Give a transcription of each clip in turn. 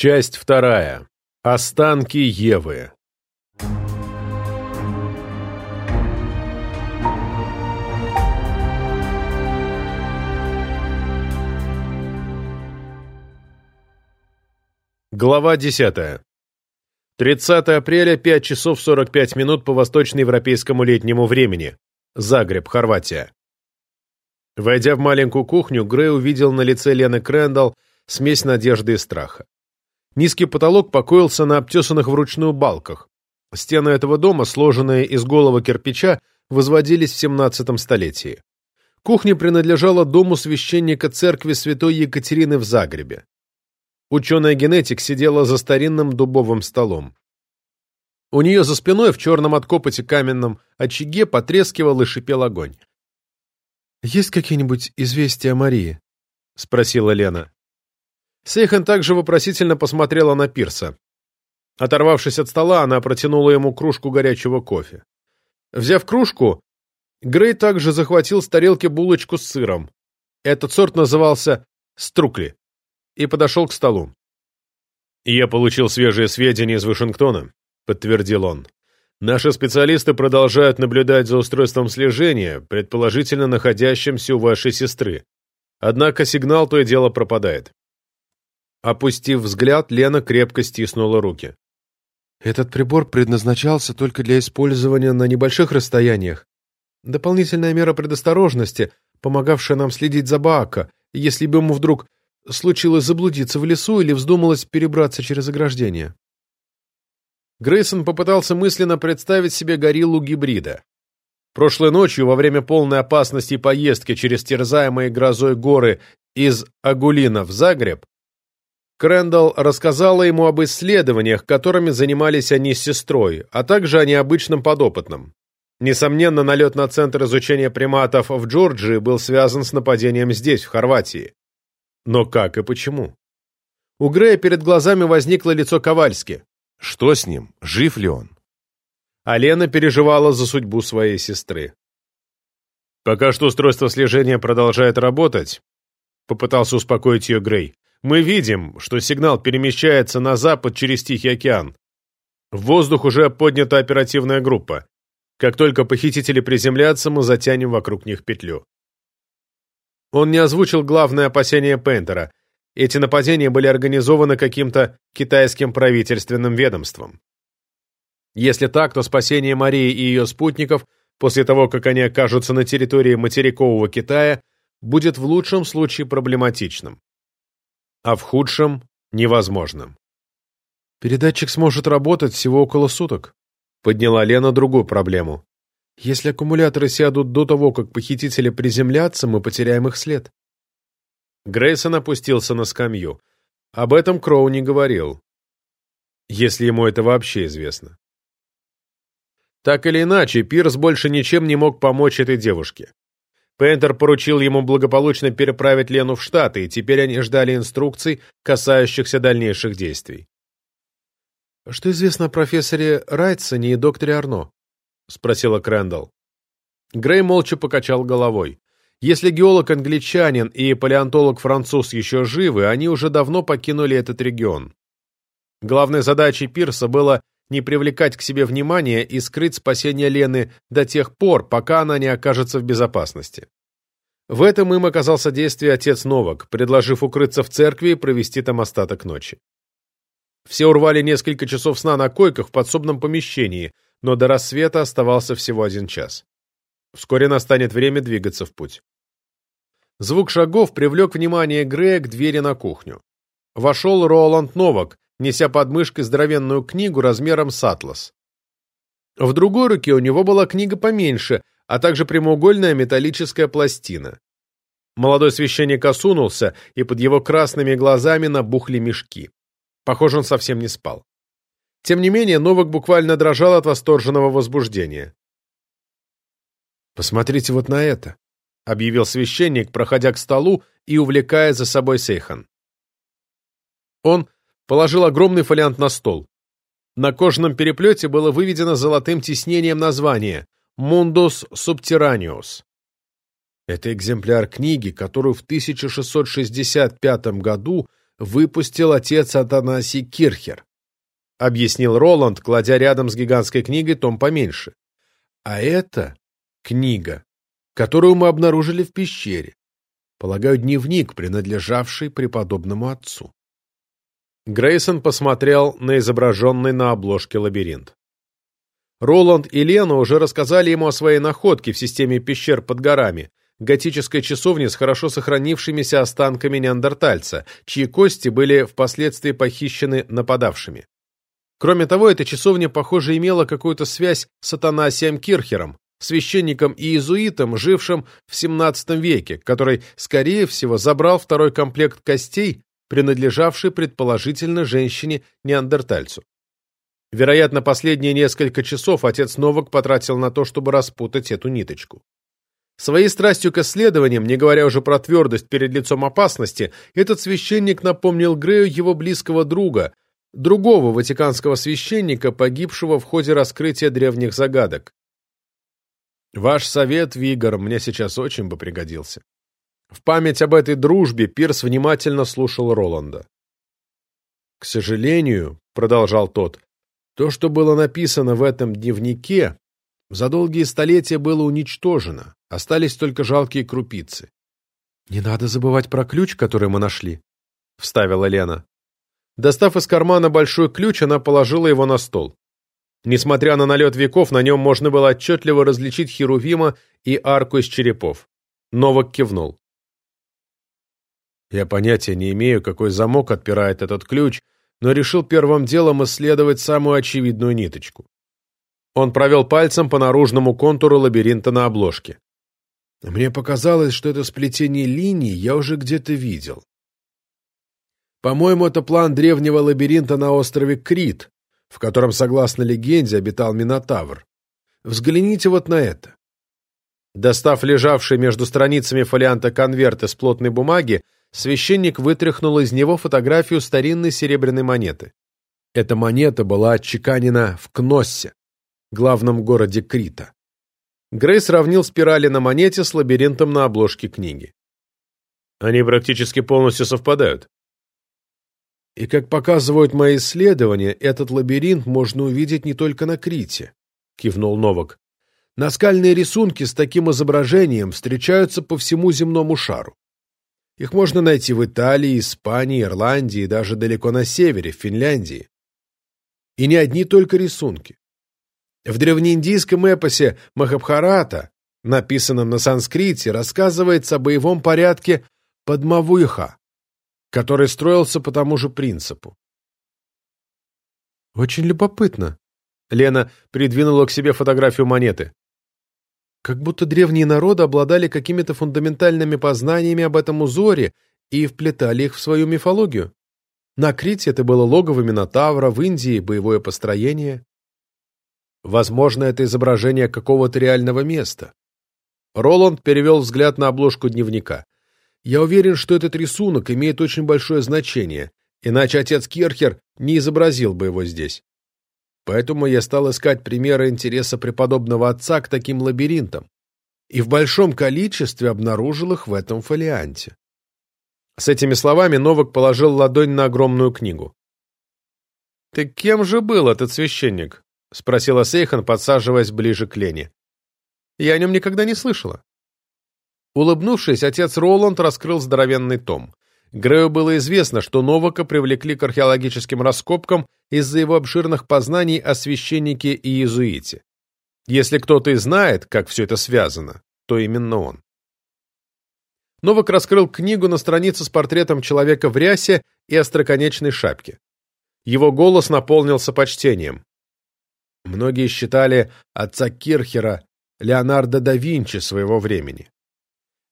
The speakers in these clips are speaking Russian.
Часть вторая. Останки Евы. Глава 10. 30 апреля, 5 часов 45 минут по восточноевропейскому летнему времени. Загреб, Хорватия. Войдя в маленькую кухню, Грей увидел на лице Лены Крэндалл смесь надежды и страха. Низкий потолок покоился на обтесанных вручную балках. Стены этого дома, сложенные из голого кирпича, возводились в 17 столетии. Кухня принадлежала дому священника церкви святой Екатерины в Загребе. Ученая-генетик сидела за старинным дубовым столом. У нее за спиной в черном от копоти каменном очаге потрескивал и шипел огонь. «Есть какие-нибудь известия о Марии?» — спросила Лена. Сейхан также вопросительно посмотрела на Пирса. Оторвавшись от стола, она протянула ему кружку горячего кофе. Взяв кружку, Грей также захватил с тарелки булочку с сыром. Этот сорт назывался струкли и подошел к столу. «Я получил свежие сведения из Вашингтона», — подтвердил он. «Наши специалисты продолжают наблюдать за устройством слежения, предположительно находящимся у вашей сестры. Однако сигнал то и дело пропадает. Опустив взгляд, Лена крепко стиснула руки. «Этот прибор предназначался только для использования на небольших расстояниях. Дополнительная мера предосторожности, помогавшая нам следить за Баака, если бы ему вдруг случилось заблудиться в лесу или вздумалось перебраться через ограждение». Грейсон попытался мысленно представить себе гориллу гибрида. Прошлой ночью, во время полной опасности поездки через терзаемые грозой горы из Агулина в Загреб, Крэндалл рассказала ему об исследованиях, которыми занимались они с сестрой, а также о необычном подопытном. Несомненно, налет на Центр изучения приматов в Джорджии был связан с нападением здесь, в Хорватии. Но как и почему? У Грея перед глазами возникло лицо Ковальски. Что с ним? Жив ли он? А Лена переживала за судьбу своей сестры. «Пока что устройство слежения продолжает работать», — попытался успокоить ее Грей. Мы видим, что сигнал перемещается на запад через Тихий океан. В воздух уже поднята оперативная группа. Как только похитители приземлятся, мы затянем вокруг них петлю. Он не озвучил главное опасение Пентера. Эти нападения были организованы каким-то китайским правительственным ведомством. Если так, то спасение Марии и ее спутников после того, как они окажутся на территории материкового Китая, будет в лучшем случае проблематичным а в худшем — невозможным. «Передатчик сможет работать всего около суток», — подняла Лена другую проблему. «Если аккумуляторы сядут до того, как похитители приземлятся, мы потеряем их след». Грейсон опустился на скамью. Об этом Кроу не говорил. Если ему это вообще известно. Так или иначе, Пирс больше ничем не мог помочь этой девушке. Пентер поручил ему благополучно переправить Лену в Штаты, и теперь они ждали инструкций, касающихся дальнейших действий. «Что известно о профессоре Райтсоне и докторе Арно?» — спросила Крэндалл. Грей молча покачал головой. Если геолог-англичанин и палеонтолог-француз еще живы, они уже давно покинули этот регион. Главной задачей Пирса было не привлекать к себе внимания и скрыть спасение Лены до тех пор, пока она не окажется в безопасности. В этом им оказался действие отец Новак, предложив укрыться в церкви и провести там остаток ночи. Все урвали несколько часов сна на койках в подсобном помещении, но до рассвета оставался всего один час. Вскоре настанет время двигаться в путь. Звук шагов привлек внимание Грея к двери на кухню. Вошел Роланд Новак, неся под мышкой здоровенную книгу размером с атлас. В другой руке у него была книга поменьше, а также прямоугольная металлическая пластина. Молодой священник осунулся, и под его красными глазами набухли мешки. Похоже, он совсем не спал. Тем не менее, Новак буквально дрожал от восторженного возбуждения. «Посмотрите вот на это», — объявил священник, проходя к столу и увлекая за собой Сейхан. Он положил огромный фолиант на стол. На кожаном переплете было выведено золотым тиснением название «Mundus Subterraneus». Это экземпляр книги, которую в 1665 году выпустил отец Атанасий Кирхер, объяснил Роланд, кладя рядом с гигантской книгой том поменьше. А это книга, которую мы обнаружили в пещере. Полагаю, дневник, принадлежавший преподобному отцу. Грейсон посмотрел на изображенный на обложке лабиринт. Роланд и Лена уже рассказали ему о своей находке в системе пещер под горами, готической часовне с хорошо сохранившимися останками неандертальца, чьи кости были впоследствии похищены нападавшими. Кроме того, эта часовня, похоже, имела какую-то связь с Атанасием Кирхером, священником и иезуитом, жившим в XVII веке, который, скорее всего, забрал второй комплект костей, принадлежавший предположительно женщине-неандертальцу. Вероятно, последние несколько часов отец Новак потратил на то, чтобы распутать эту ниточку. Своей страстью к исследованиям, не говоря уже про твердость перед лицом опасности, этот священник напомнил Грею его близкого друга, другого ватиканского священника, погибшего в ходе раскрытия древних загадок. Ваш совет, Вигор, мне сейчас очень бы пригодился. В память об этой дружбе Пирс внимательно слушал Роланда. К сожалению, продолжал тот, то, что было написано в этом дневнике, за долгие столетия было уничтожено, остались только жалкие крупицы. «Не надо забывать про ключ, который мы нашли», — вставила Лена. Достав из кармана большой ключ, она положила его на стол. Несмотря на налет веков, на нем можно было отчетливо различить Херувима и арку из черепов. Новак кивнул. «Я понятия не имею, какой замок отпирает этот ключ», но решил первым делом исследовать самую очевидную ниточку. Он провел пальцем по наружному контуру лабиринта на обложке. Мне показалось, что это сплетение линий я уже где-то видел. По-моему, это план древнего лабиринта на острове Крит, в котором, согласно легенде, обитал Минотавр. Взгляните вот на это. Достав лежавший между страницами фолианта конверт из плотной бумаги, священник вытряхнул из него фотографию старинной серебряной монеты. Эта монета была отчеканена в Кноссе, главном городе Крита. Грей сравнил спирали на монете с лабиринтом на обложке книги. Они практически полностью совпадают. И как показывают мои исследования, этот лабиринт можно увидеть не только на Крите, кивнул Новак. Наскальные рисунки с таким изображением встречаются по всему земному шару. Их можно найти в Италии, Испании, Ирландии и даже далеко на севере, в Финляндии. И не одни только рисунки. В древнеиндийском эпосе Махабхарата, написанном на санскрите, рассказывается о боевом порядке Падмавуиха, который строился по тому же принципу. «Очень любопытно», — Лена придвинула к себе фотографию монеты. Как будто древние народы обладали какими-то фундаментальными познаниями об этом узоре и вплетали их в свою мифологию. На Крите это было логово Минотавра, в Индии — боевое построение. Возможно, это изображение какого-то реального места. Роланд перевел взгляд на обложку дневника. Я уверен, что этот рисунок имеет очень большое значение, иначе отец Кирхер не изобразил бы его здесь. Поэтому я стал искать примеры интереса преподобного отца к таким лабиринтам и в большом количестве обнаружил их в этом фолианте. С этими словами Новак положил ладонь на огромную книгу. «Ты кем же был этот священник?» — спросила Сейхан, подсаживаясь ближе к Лене. «Я о нем никогда не слышала». Улыбнувшись, отец Роланд раскрыл здоровенный том. Грею было известно, что Новака привлекли к археологическим раскопкам из-за его обширных познаний о священнике и иезуите. Если кто-то и знает, как все это связано, то именно он. Новак раскрыл книгу на странице с портретом человека в рясе и остроконечной шапке. Его голос наполнился почтением. Многие считали отца Кирхера Леонардо да Винчи своего времени.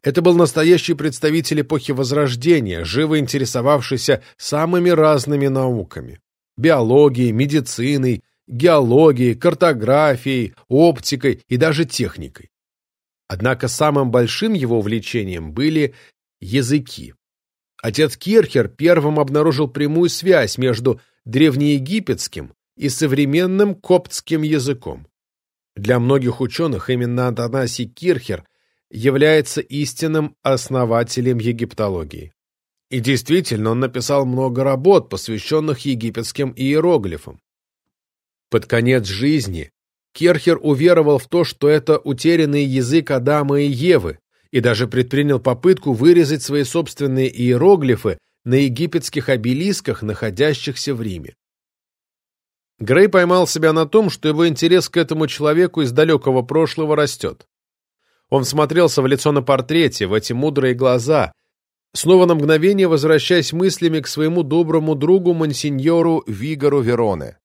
Это был настоящий представитель эпохи Возрождения, живо интересовавшийся самыми разными науками – биологией, медициной, геологией, картографией, оптикой и даже техникой. Однако самым большим его увлечением были языки. Отец Кирхер первым обнаружил прямую связь между древнеегипетским и современным коптским языком. Для многих ученых именно Атанасий Кирхер – является истинным основателем египтологии. И действительно, он написал много работ, посвященных египетским иероглифам. Под конец жизни Керхер уверовал в то, что это утерянный язык Адама и Евы, и даже предпринял попытку вырезать свои собственные иероглифы на египетских обелисках, находящихся в Риме. Грей поймал себя на том, что его интерес к этому человеку из далекого прошлого растет. Он смотрелся в лицо на портрете, в эти мудрые глаза, снова на мгновение возвращаясь мыслями к своему доброму другу мансиньору Вигору Вероне.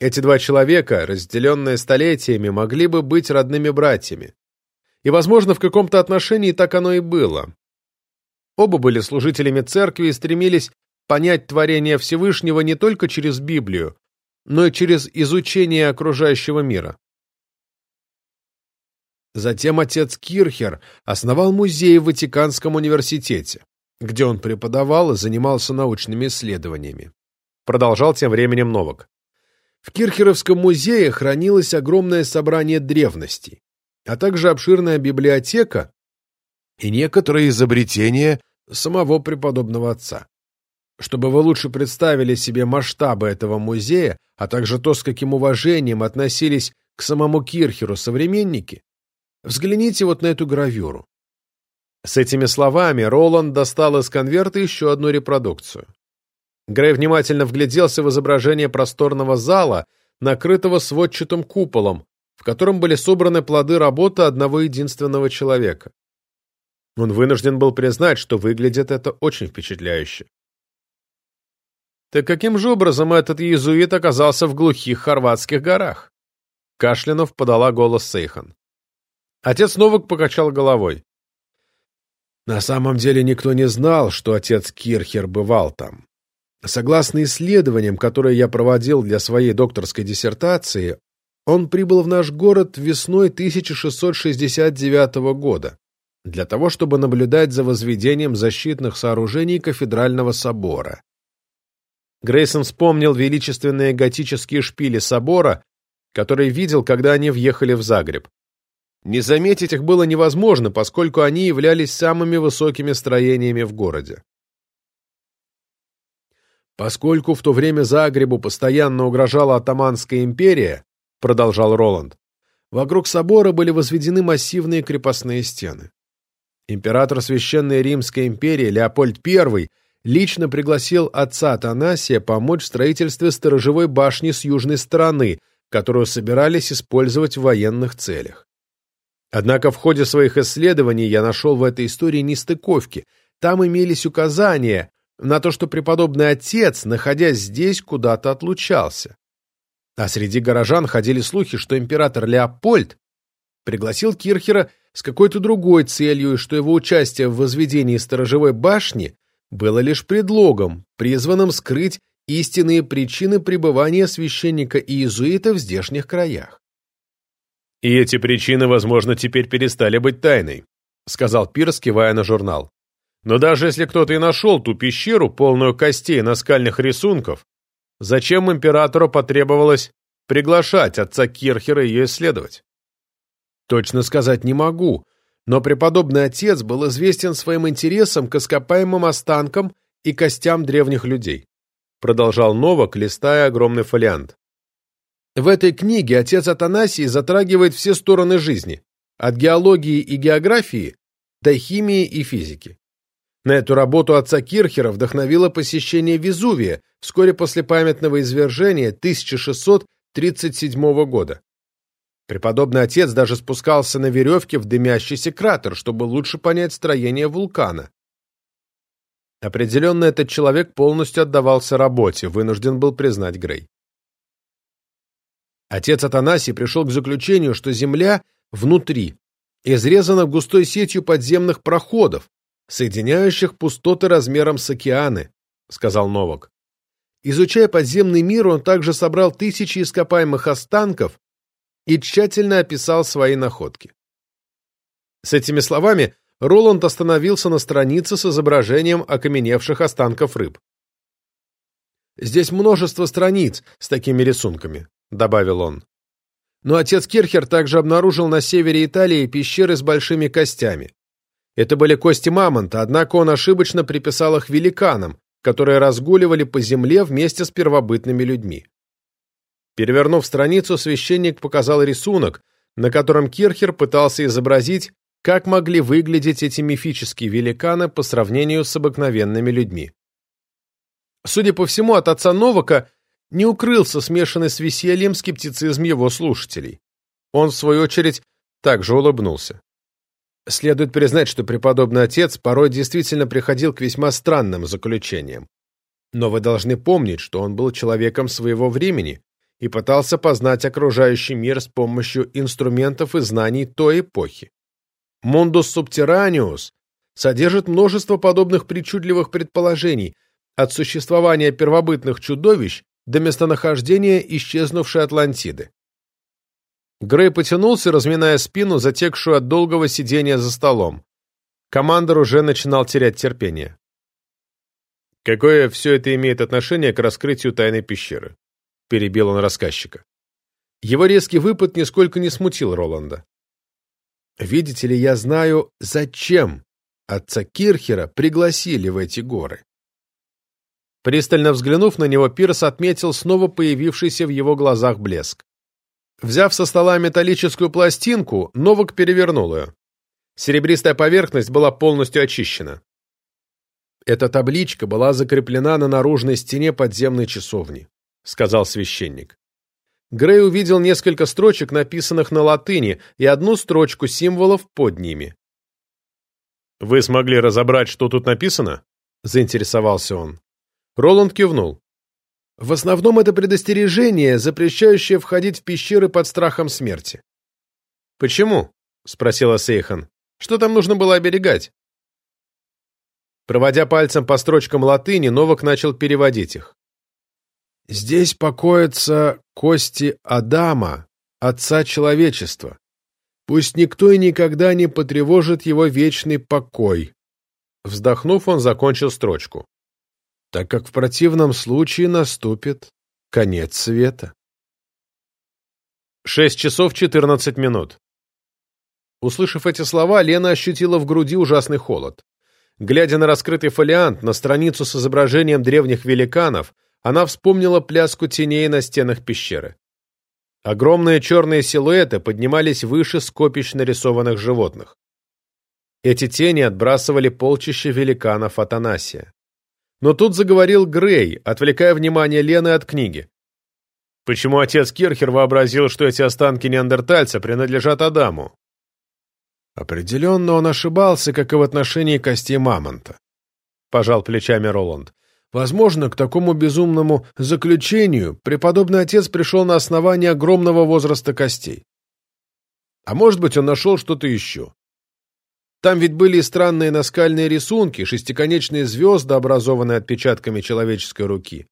Эти два человека, разделенные столетиями, могли бы быть родными братьями. И, возможно, в каком-то отношении так оно и было. Оба были служителями церкви и стремились понять творение Всевышнего не только через Библию, но и через изучение окружающего мира. Затем отец Кирхер основал музей в Ватиканском университете, где он преподавал и занимался научными исследованиями. Продолжал тем временем Новак. В Кирхеровском музее хранилось огромное собрание древностей, а также обширная библиотека и некоторые изобретения самого преподобного отца. Чтобы вы лучше представили себе масштабы этого музея, а также то, с каким уважением относились к самому Кирхеру современники, Взгляните вот на эту гравюру. С этими словами Роланд достал из конверта еще одну репродукцию. Грей внимательно вгляделся в изображение просторного зала, накрытого сводчатым куполом, в котором были собраны плоды работы одного единственного человека. Он вынужден был признать, что выглядит это очень впечатляюще. Так каким же образом этот иезуит оказался в глухих хорватских горах? Кашлянув подала голос Сейхан. Отец Новак покачал головой. На самом деле никто не знал, что отец Кирхер бывал там. Согласно исследованиям, которые я проводил для своей докторской диссертации, он прибыл в наш город весной 1669 года для того, чтобы наблюдать за возведением защитных сооружений кафедрального собора. Грейсон вспомнил величественные готические шпили собора, которые видел, когда они въехали в Загреб. Не заметить их было невозможно, поскольку они являлись самыми высокими строениями в городе. Поскольку в то время Загребу постоянно угрожала Атаманская империя, продолжал Роланд, вокруг собора были возведены массивные крепостные стены. Император Священной Римской империи Леопольд I лично пригласил отца Атанасия помочь в строительстве сторожевой башни с южной стороны, которую собирались использовать в военных целях. Однако в ходе своих исследований я нашел в этой истории нестыковки. Там имелись указания на то, что преподобный отец, находясь здесь, куда-то отлучался. А среди горожан ходили слухи, что император Леопольд пригласил Кирхера с какой-то другой целью, и что его участие в возведении сторожевой башни было лишь предлогом, призванным скрыть истинные причины пребывания священника и иезуита в здешних краях. «И эти причины, возможно, теперь перестали быть тайной», сказал Пирс, кивая на журнал. «Но даже если кто-то и нашел ту пещеру, полную костей наскальных рисунков, зачем императору потребовалось приглашать отца Кирхера ее исследовать?» «Точно сказать не могу», но преподобный отец был известен своим интересом к ископаемым останкам и костям древних людей. Продолжал Новак, листая огромный фолиант. В этой книге отец Атанасий затрагивает все стороны жизни, от геологии и географии до химии и физики. На эту работу отца Кирхера вдохновило посещение Везувия вскоре после памятного извержения 1637 года. Преподобный отец даже спускался на веревке в дымящийся кратер, чтобы лучше понять строение вулкана. Определенно этот человек полностью отдавался работе, вынужден был признать Грей. Отец Атанасий пришел к заключению, что Земля внутри изрезана густой сетью подземных проходов, соединяющих пустоты размером с океаны, сказал Новак. Изучая подземный мир, он также собрал тысячи ископаемых останков и тщательно описал свои находки. С этими словами Роланд остановился на странице с изображением окаменевших останков рыб. Здесь множество страниц с такими рисунками. — добавил он. Но отец Кирхер также обнаружил на севере Италии пещеры с большими костями. Это были кости мамонта, однако он ошибочно приписал их великанам, которые разгуливали по земле вместе с первобытными людьми. Перевернув страницу, священник показал рисунок, на котором Кирхер пытался изобразить, как могли выглядеть эти мифические великаны по сравнению с обыкновенными людьми. Судя по всему, от отца Новака не укрылся смешанный с весельем скептицизм его слушателей. Он, в свою очередь, также улыбнулся. Следует признать, что преподобный отец порой действительно приходил к весьма странным заключениям. Но вы должны помнить, что он был человеком своего времени и пытался познать окружающий мир с помощью инструментов и знаний той эпохи. Мундус Subterraneus содержит множество подобных причудливых предположений, от существования первобытных чудовищ до местонахождения исчезнувшей Атлантиды. Грей потянулся, разминая спину, затекшую от долгого сидения за столом. Командор уже начинал терять терпение. «Какое все это имеет отношение к раскрытию тайной пещеры?» — перебил он рассказчика. Его резкий выпад нисколько не смутил Роланда. «Видите ли, я знаю, зачем отца Кирхера пригласили в эти горы». Пристально взглянув на него, Пирс отметил снова появившийся в его глазах блеск. Взяв со стола металлическую пластинку, Новак перевернул ее. Серебристая поверхность была полностью очищена. Эта табличка была закреплена на наружной стене подземной часовни, сказал священник. Грей увидел несколько строчек, написанных на латыни, и одну строчку символов под ними. «Вы смогли разобрать, что тут написано?» — заинтересовался он. Роланд кивнул. В основном это предостережение, запрещающее входить в пещеры под страхом смерти. «Почему?» — спросила Сейхан. «Что там нужно было оберегать?» Проводя пальцем по строчкам латыни, Новак начал переводить их. «Здесь покоятся кости Адама, отца человечества. Пусть никто и никогда не потревожит его вечный покой». Вздохнув, он закончил строчку так как в противном случае наступит конец света. Шесть часов четырнадцать минут. Услышав эти слова, Лена ощутила в груди ужасный холод. Глядя на раскрытый фолиант, на страницу с изображением древних великанов, она вспомнила пляску теней на стенах пещеры. Огромные черные силуэты поднимались выше скопищ нарисованных животных. Эти тени отбрасывали полчища великанов Атанасия. Но тут заговорил Грей, отвлекая внимание Лены от книги. Почему отец Кирхер вообразил, что эти останки неандертальца принадлежат Адаму? Определенно он ошибался, как и в отношении костей мамонта. Пожал плечами Роланд. Возможно, к такому безумному заключению преподобный отец пришел на основании огромного возраста костей. А может быть, он нашел что-то еще. Там ведь были странные наскальные рисунки, шестиконечные звезды, образованные отпечатками человеческой руки.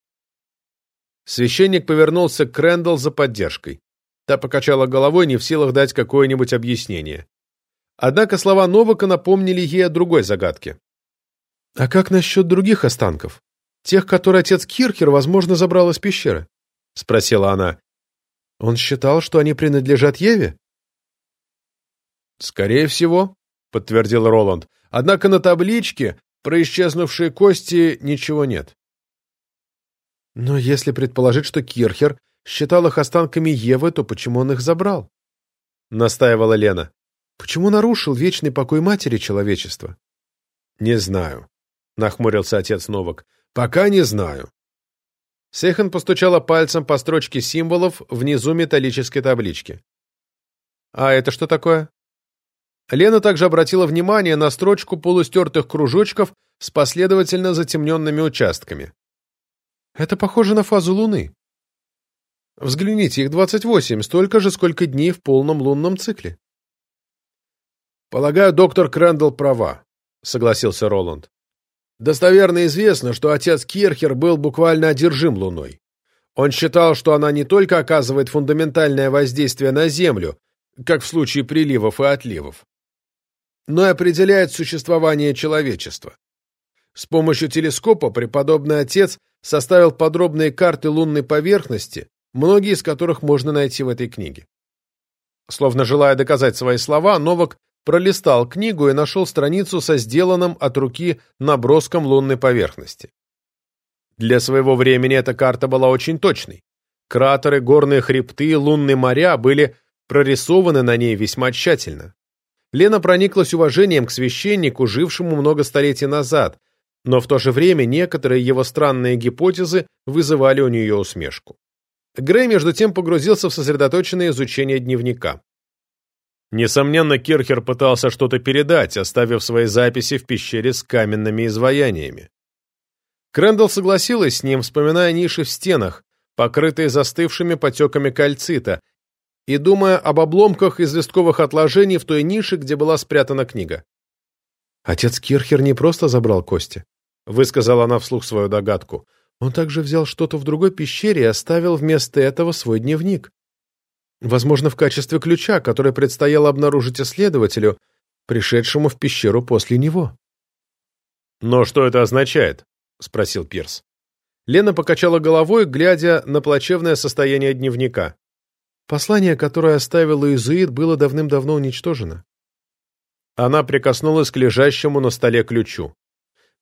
Священник повернулся к Крэндалл за поддержкой. Та покачала головой, не в силах дать какое-нибудь объяснение. Однако слова Новака напомнили ей о другой загадке. «А как насчет других останков? Тех, которые отец Кирхер, возможно, забрал из пещеры?» — спросила она. «Он считал, что они принадлежат Еве?» «Скорее всего», — подтвердил Роланд. «Однако на табличке про исчезнувшие кости ничего нет». «Но если предположить, что Кирхер считал их останками Евы, то почему он их забрал?» — настаивала Лена. «Почему нарушил вечный покой матери человечества?» «Не знаю», — нахмурился отец Новак. «Пока не знаю». Сейхан постучала пальцем по строчке символов внизу металлической таблички. «А это что такое?» Лена также обратила внимание на строчку полустертых кружочков с последовательно затемненными участками. Это похоже на фазу Луны. Взгляните, их 28, столько же, сколько дней в полном лунном цикле. Полагаю, доктор Крэндалл права, согласился Роланд. Достоверно известно, что отец Кирхер был буквально одержим Луной. Он считал, что она не только оказывает фундаментальное воздействие на Землю, как в случае приливов и отливов, но и определяет существование человечества. С помощью телескопа преподобный отец составил подробные карты лунной поверхности, многие из которых можно найти в этой книге. Словно желая доказать свои слова, Новак пролистал книгу и нашел страницу со сделанным от руки наброском лунной поверхности. Для своего времени эта карта была очень точной. Кратеры, горные хребты, лунные моря были прорисованы на ней весьма тщательно. Лена прониклась уважением к священнику, жившему много столетий назад, но в то же время некоторые его странные гипотезы вызывали у нее усмешку. Грей, между тем, погрузился в сосредоточенное изучение дневника. Несомненно, Кирхер пытался что-то передать, оставив свои записи в пещере с каменными изваяниями. Крэндалл согласилась с ним, вспоминая ниши в стенах, покрытые застывшими потеками кальцита, и думая об обломках известковых отложений в той нише, где была спрятана книга. «Отец Кирхер не просто забрал кости», — высказала она вслух свою догадку. «Он также взял что-то в другой пещере и оставил вместо этого свой дневник. Возможно, в качестве ключа, который предстояло обнаружить исследователю, пришедшему в пещеру после него». «Но что это означает?» — спросил Пирс. Лена покачала головой, глядя на плачевное состояние дневника. Послание, которое оставил иезуит, было давным-давно уничтожено. Она прикоснулась к лежащему на столе ключу.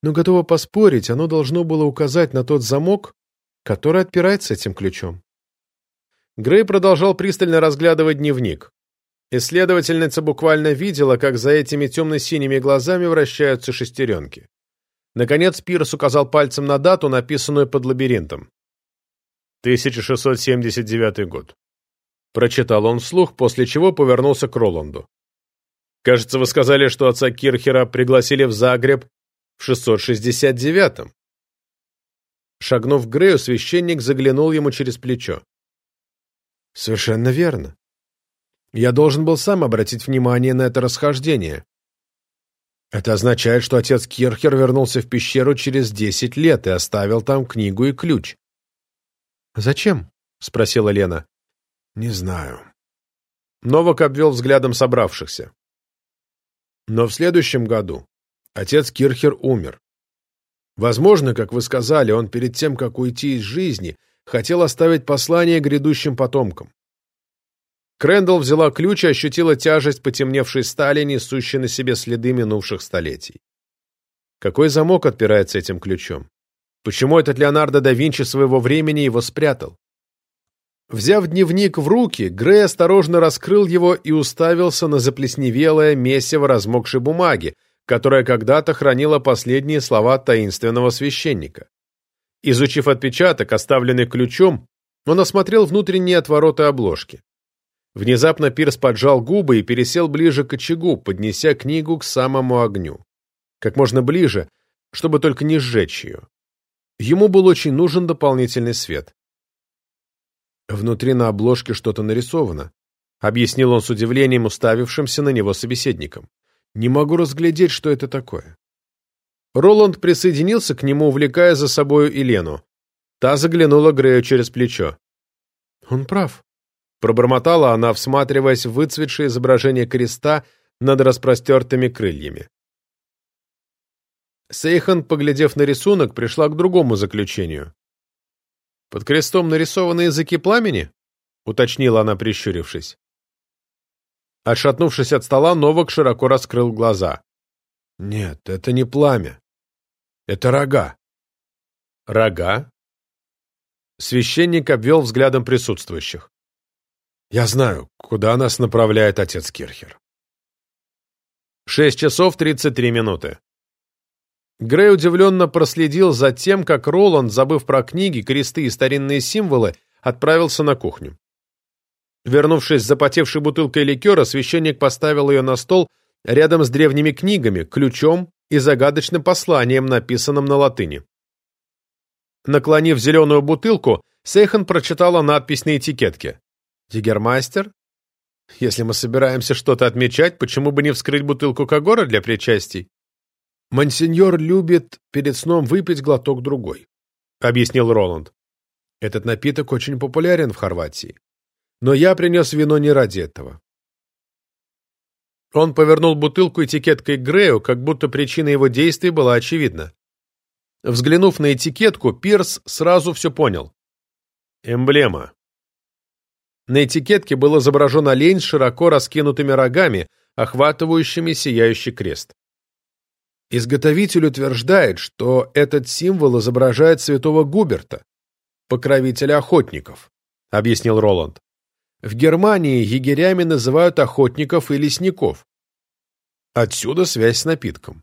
Но готова поспорить, оно должно было указать на тот замок, который отпирается этим ключом. Грей продолжал пристально разглядывать дневник. Исследовательница буквально видела, как за этими темно-синими глазами вращаются шестеренки. Наконец Пирс указал пальцем на дату, написанную под лабиринтом. 1679 год. Прочитал он вслух, после чего повернулся к Роланду. «Кажется, вы сказали, что отца Кирхера пригласили в Загреб в 669-м». Шагнув к Грею, священник заглянул ему через плечо. «Совершенно верно. Я должен был сам обратить внимание на это расхождение. Это означает, что отец Кирхер вернулся в пещеру через десять лет и оставил там книгу и ключ». «Зачем?» — спросила Лена. Не знаю. Новак обвел взглядом собравшихся. Но в следующем году отец Кирхер умер. Возможно, как вы сказали, он перед тем, как уйти из жизни, хотел оставить послание грядущим потомкам. Крэндалл взяла ключ и ощутила тяжесть потемневшей стали, несущей на себе следы минувших столетий. Какой замок отпирается этим ключом? Почему этот Леонардо да Винчи своего времени его спрятал? Взяв дневник в руки, Грей осторожно раскрыл его и уставился на заплесневелое месиво размокшей бумаги, которая когда-то хранила последние слова таинственного священника. Изучив отпечаток, оставленный ключом, он осмотрел внутренние отвороты обложки. Внезапно Пирс поджал губы и пересел ближе к очагу, поднеся книгу к самому огню. Как можно ближе, чтобы только не сжечь ее. Ему был очень нужен дополнительный свет. Внутри на обложке что-то нарисовано, объяснил он с удивлением уставившимся на него собеседником. Не могу разглядеть, что это такое. Роланд присоединился к нему, увлекая за собою Елену. Та заглянула Грею через плечо. «Он прав», — пробормотала она, всматриваясь в выцветшее изображение креста над распростертыми крыльями. Сейхан, поглядев на рисунок, пришла к другому заключению. «Под крестом нарисованы языки пламени?» — уточнила она, прищурившись. Отшатнувшись от стола, Новак широко раскрыл глаза. «Нет, это не пламя. Это рога». «Рога?» Священник обвел взглядом присутствующих. «Я знаю, куда нас направляет отец Кирхер». Шесть часов тридцать три минуты. Грей удивленно проследил за тем, как Роланд, забыв про книги, кресты и старинные символы, отправился на кухню. Вернувшись с запотевшей бутылкой ликера, священник поставил ее на стол рядом с древними книгами, ключом и загадочным посланием, написанным на латыни. Наклонив зеленую бутылку, Сейхан прочитала надпись на этикетке. «Тигермастер? Если мы собираемся что-то отмечать, почему бы не вскрыть бутылку Кагора для причастий?» «Монсеньор любит перед сном выпить глоток другой», — объяснил Роланд. «Этот напиток очень популярен в Хорватии. Но я принес вино не ради этого». Он повернул бутылку этикеткой к Грею, как будто причина его действий была очевидна. Взглянув на этикетку, Пирс сразу все понял. Эмблема. На этикетке был изображен олень с широко раскинутыми рогами, охватывающими сияющий крест. Изготовитель утверждает, что этот символ изображает святого Губерта, покровителя охотников, объяснил Роланд. В Германии егерями называют охотников и лесников. Отсюда связь с напитком.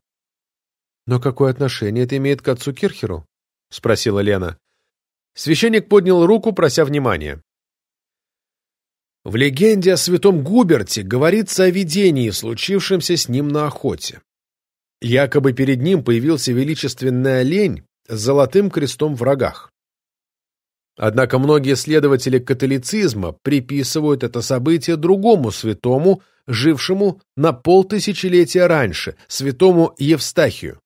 «Но какое отношение это имеет к отцу Кирхеру?» — спросила Лена. Священник поднял руку, прося внимания. В легенде о святом Губерте говорится о видении, случившемся с ним на охоте. Якобы перед ним появился величественный олень с золотым крестом в рогах. Однако многие следователи католицизма приписывают это событие другому святому, жившему на полтысячелетия раньше, святому Евстахию.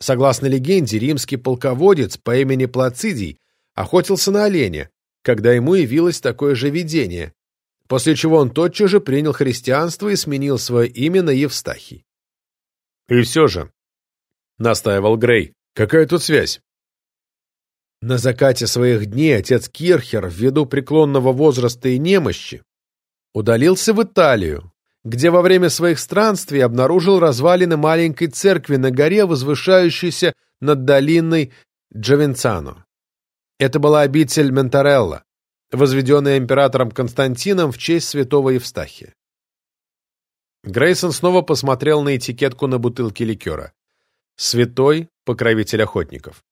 Согласно легенде, римский полководец по имени Плацидий охотился на оленя, когда ему явилось такое же видение, после чего он тотчас же принял христианство и сменил свое имя на Евстахий. «И все же», — настаивал Грей, — «какая тут связь?» На закате своих дней отец Кирхер, ввиду преклонного возраста и немощи, удалился в Италию, где во время своих странствий обнаружил развалины маленькой церкви на горе, возвышающейся над долиной Джавенцано. Это была обитель Ментарелла, возведенная императором Константином в честь святого Евстахия. Грейсон снова посмотрел на этикетку на бутылке ликера. «Святой покровитель охотников».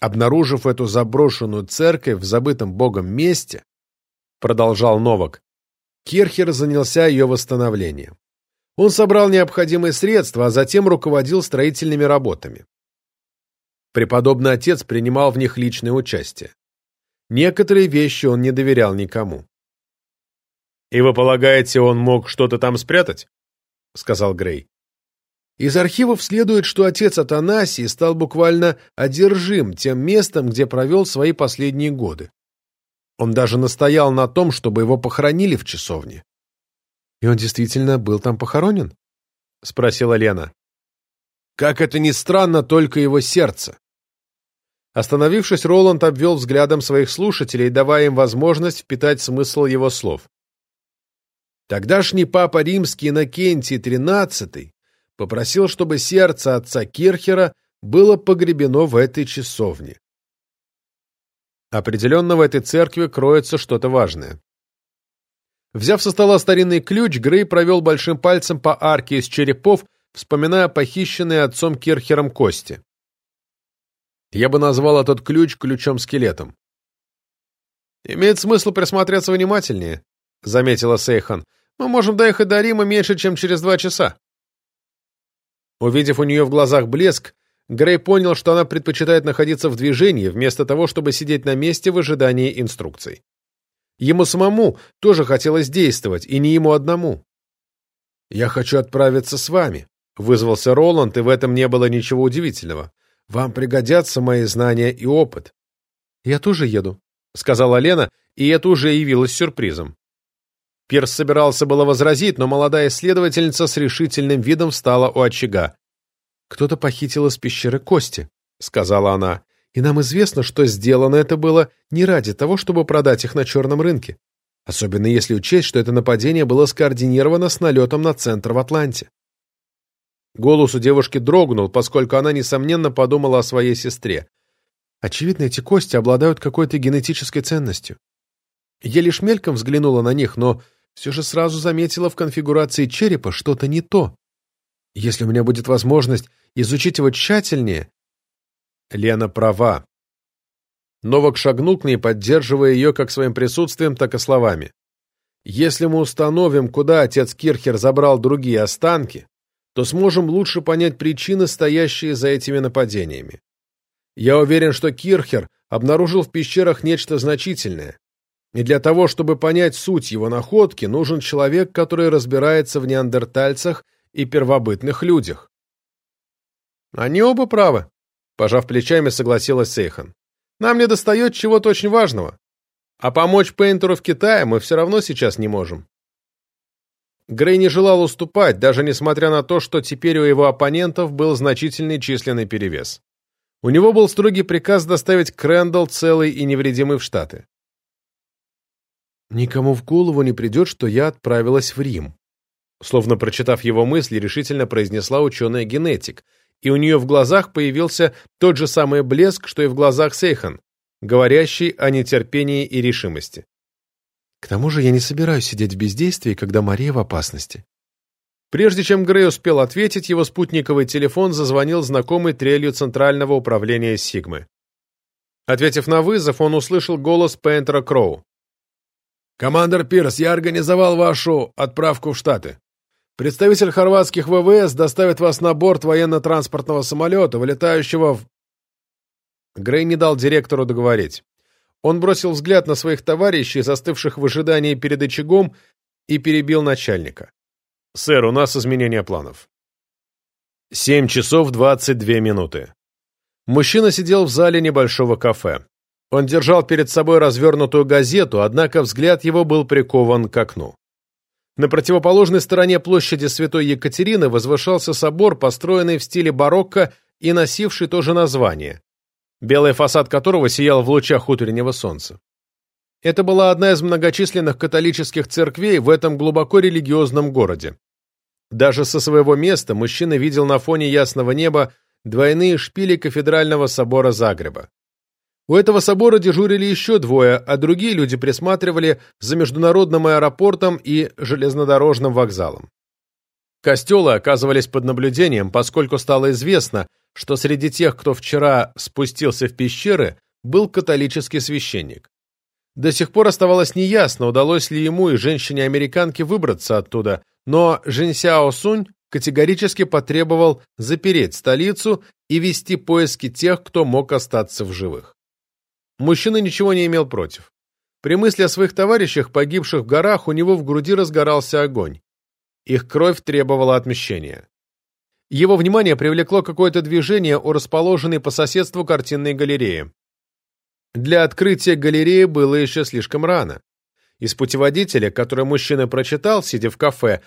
Обнаружив эту заброшенную церковь в забытом богом месте, продолжал Новак, Кирхер занялся ее восстановлением. Он собрал необходимые средства, а затем руководил строительными работами. Преподобный отец принимал в них личное участие. Некоторые вещи он не доверял никому. «И вы полагаете, он мог что-то там спрятать?» — сказал Грей. Из архивов следует, что отец Атанасий стал буквально одержим тем местом, где провел свои последние годы. Он даже настоял на том, чтобы его похоронили в часовне. — И он действительно был там похоронен? — спросила Лена. — Как это ни странно, только его сердце. Остановившись, Роланд обвел взглядом своих слушателей, давая им возможность впитать смысл его слов. Тогдашний папа римский Иннокентий XIII попросил, чтобы сердце отца Кирхера было погребено в этой часовне. Определенно в этой церкви кроется что-то важное. Взяв со стола старинный ключ, Грей провел большим пальцем по арке из черепов, вспоминая похищенные отцом Кирхером кости. Я бы назвал этот ключ ключом-скелетом. «Имеет смысл присмотреться внимательнее», — заметила Сейхан. «Мы можем доехать до Рима меньше, чем через два часа». Увидев у нее в глазах блеск, Грей понял, что она предпочитает находиться в движении, вместо того, чтобы сидеть на месте в ожидании инструкций. Ему самому тоже хотелось действовать, и не ему одному. «Я хочу отправиться с вами», — вызвался Роланд, и в этом не было ничего удивительного. Вам пригодятся мои знания и опыт. Я тоже еду, сказала Лена, и это уже явилось сюрпризом. Пирс собирался было возразить, но молодая исследовательница с решительным видом встала у очага. «Кто-то похитил из пещеры кости», — сказала она, «и нам известно, что сделано это было не ради того, чтобы продать их на черном рынке, особенно если учесть, что это нападение было скоординировано с налетом на центр в Атланте. Голос у девушки дрогнул, поскольку она, несомненно, подумала о своей сестре. Очевидно, эти кости обладают какой-то генетической ценностью. Я лишь мельком взглянула на них, но все же сразу заметила в конфигурации черепа что-то не то. Если у меня будет возможность изучить его тщательнее... Лена права. Новак шагнул к ней, поддерживая ее как своим присутствием, так и словами. Если мы установим, куда отец Кирхер забрал другие останки, то сможем лучше понять причины, стоящие за этими нападениями. Я уверен, что Кирхер обнаружил в пещерах нечто значительное. И для того, чтобы понять суть его находки, нужен человек, который разбирается в неандертальцах и первобытных людях. Они оба правы, пожав плечами, согласилась Сейхан. Нам не достает чего-то очень важного. А помочь Пейнтеру в Китае мы все равно сейчас не можем. Грей не желал уступать, даже несмотря на то, что теперь у его оппонентов был значительный численный перевес. У него был строгий приказ доставить Крэндалл целый и невредимый в Штаты. «Никому в голову не придет, что я отправилась в Рим», Словно прочитав его мысли, решительно произнесла ученая-генетик, и у нее в глазах появился тот же самый блеск, что и в глазах Сейхан, говорящий о нетерпении и решимости. К тому же я не собираюсь сидеть в бездействии, когда Мария в опасности. Прежде чем Грей успел ответить, его спутниковый телефон зазвонил знакомый трелью Центрального управления Сигмы. Ответив на вызов, он услышал голос Пентера Кроу. «Командор Пирс, я организовал вашу отправку в Штаты. Представитель хорватских ВВС доставит вас на борт военно-транспортного самолета, вылетающего в...» Грей не дал директору договорить. Он бросил взгляд на своих товарищей, застывших в ожидании перед очагом, и перебил начальника. «Сэр, у нас изменение планов». Семь часов двадцать две минуты. Мужчина сидел в зале небольшого кафе. Он держал перед собой развернутую газету, однако взгляд его был прикован к окну. На противоположной стороне площади Святой Екатерины возвышался собор, построенный в стиле барокко и носивший то же название белый фасад которого сиял в лучах утреннего солнца. Это была одна из многочисленных католических церквей в этом глубоко религиозном городе. Даже со своего места мужчина видел на фоне ясного неба двойные шпили кафедрального собора Загреба. У этого собора дежурили еще двое, а другие люди присматривали за международным аэропортом и железнодорожным вокзалом. Костелы оказывались под наблюдением, поскольку стало известно, что среди тех, кто вчера спустился в пещеры, был католический священник. До сих пор оставалось неясно, удалось ли ему и женщине-американке выбраться оттуда, но Жинсяо Сунь категорически потребовал запереть столицу и вести поиски тех, кто мог остаться в живых. Мужчина ничего не имел против. При мысли о своих товарищах, погибших в горах, у него в груди разгорался огонь. Их кровь требовала отмещения. Его внимание привлекло какое-то движение у расположенной по соседству картинной галереи. Для открытия галереи было еще слишком рано. Из путеводителя, который мужчина прочитал, сидя в кафе,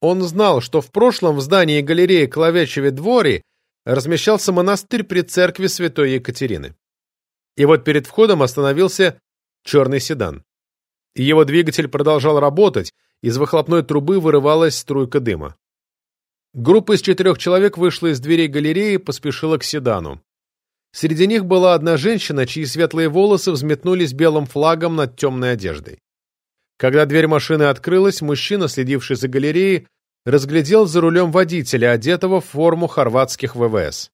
он знал, что в прошлом в здании галереи Клавячеве Двори размещался монастырь при церкви святой Екатерины. И вот перед входом остановился черный седан. Его двигатель продолжал работать, из выхлопной трубы вырывалась струйка дыма. Группа из четырех человек вышла из дверей галереи и поспешила к седану. Среди них была одна женщина, чьи светлые волосы взметнулись белым флагом над темной одеждой. Когда дверь машины открылась, мужчина, следивший за галереей, разглядел за рулем водителя, одетого в форму хорватских ВВС.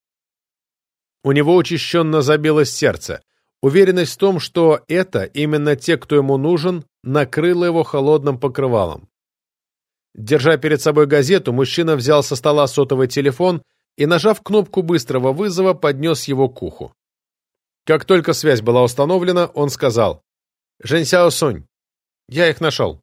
У него учащенно забилось сердце. Уверенность в том, что это именно те, кто ему нужен, накрыла его холодным покрывалом. Держа перед собой газету, мужчина взял со стола сотовый телефон и, нажав кнопку быстрого вызова, поднес его к уху. Как только связь была установлена, он сказал, «Женьсяо Сунь, я их нашел».